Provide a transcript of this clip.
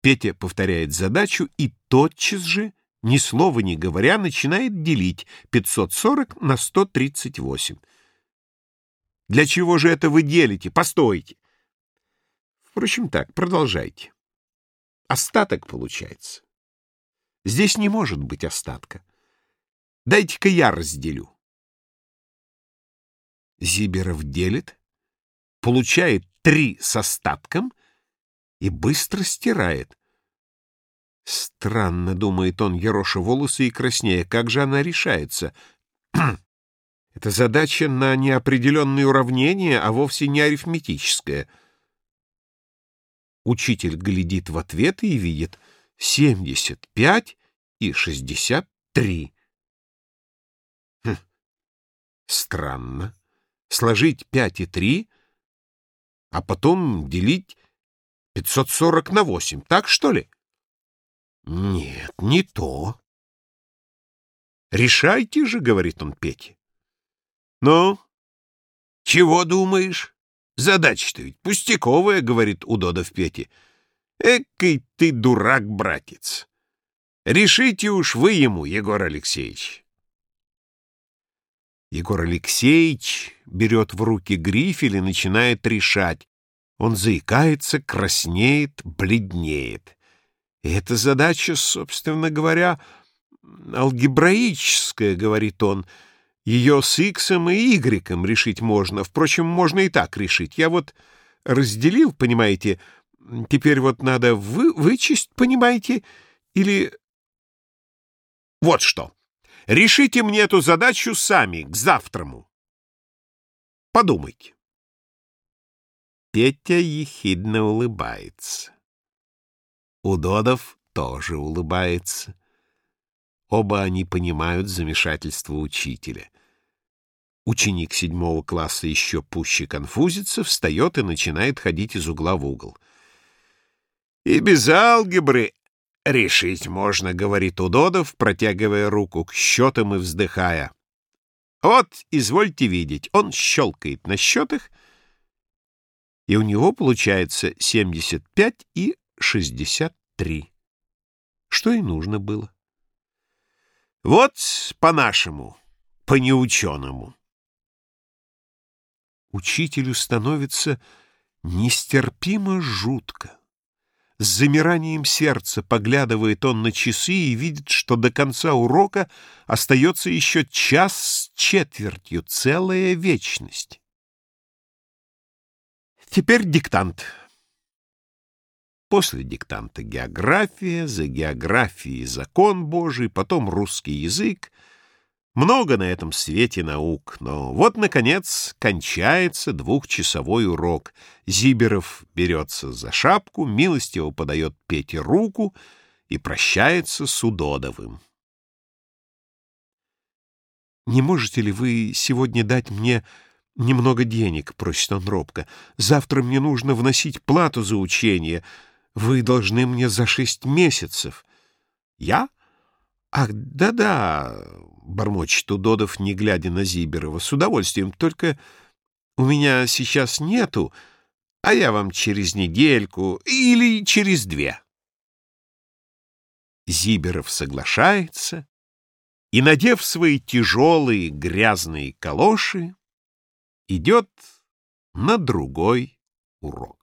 Петя повторяет задачу и тотчас же, ни слова не говоря, начинает делить 540 на 138. Для чего же это вы делите? Постойте. Впрочем, так, продолжайте. Остаток получается. Здесь не может быть остатка. Дайте-ка я разделю. Зиберов делит, получает три с остатком и быстро стирает. Странно, думает он, ероша волосы и краснея, как же она решается? Это задача на неопределенные уравнения, а вовсе не арифметическая. Учитель глядит в ответ и видит 75 и 63. Хм. Странно. Сложить 5 и 3, а потом делить 540 на 8, так что ли? Нет, не то. Решайте же, говорит он Пете. Ну, чего думаешь? Задача-то ведь пустяковая, говорит Удодов Пете. Экой ты дурак, братец. Решите уж вы ему, Егор Алексеевич. Егор Алексеевич берет в руки грифель и начинает решать. Он заикается, краснеет, бледнеет. И эта задача, собственно говоря, алгебраическая, говорит он. Ее с иксом и игреком решить можно. Впрочем, можно и так решить. Я вот разделил, понимаете, теперь вот надо вы вычесть, понимаете, или... Вот что. Решите мне эту задачу сами, к завтраму. Подумайте. Петя ехидно улыбается. Удодов тоже улыбается. Оба они понимают замешательство учителя. Ученик седьмого класса еще пуще конфузится, встает и начинает ходить из угла в угол. «И без алгебры решить можно», — говорит Удодов, протягивая руку к счетам и вздыхая. «Вот, извольте видеть, он щелкает на счетах, и у него получается 75 и 63. Что и нужно было. Вот по-нашему, по-неученому. Учителю становится нестерпимо жутко. С замиранием сердца поглядывает он на часы и видит, что до конца урока остается еще час с четвертью, целая вечность. Теперь диктант. После диктанта география, за географией закон Божий, потом русский язык. Много на этом свете наук, но вот, наконец, кончается двухчасовой урок. Зиберов берется за шапку, милостиво подает Пете руку и прощается с Удодовым. «Не можете ли вы сегодня дать мне «Немного денег», — просит он робко. «Завтра мне нужно вносить плату за учение. Вы должны мне за шесть месяцев». «Я? Ах, да-да», — бормочет Удодов, не глядя на Зиберова. «С удовольствием, только у меня сейчас нету, а я вам через недельку или через две». Зиберов соглашается и, надев свои тяжелые грязные калоши, идет на другой урок.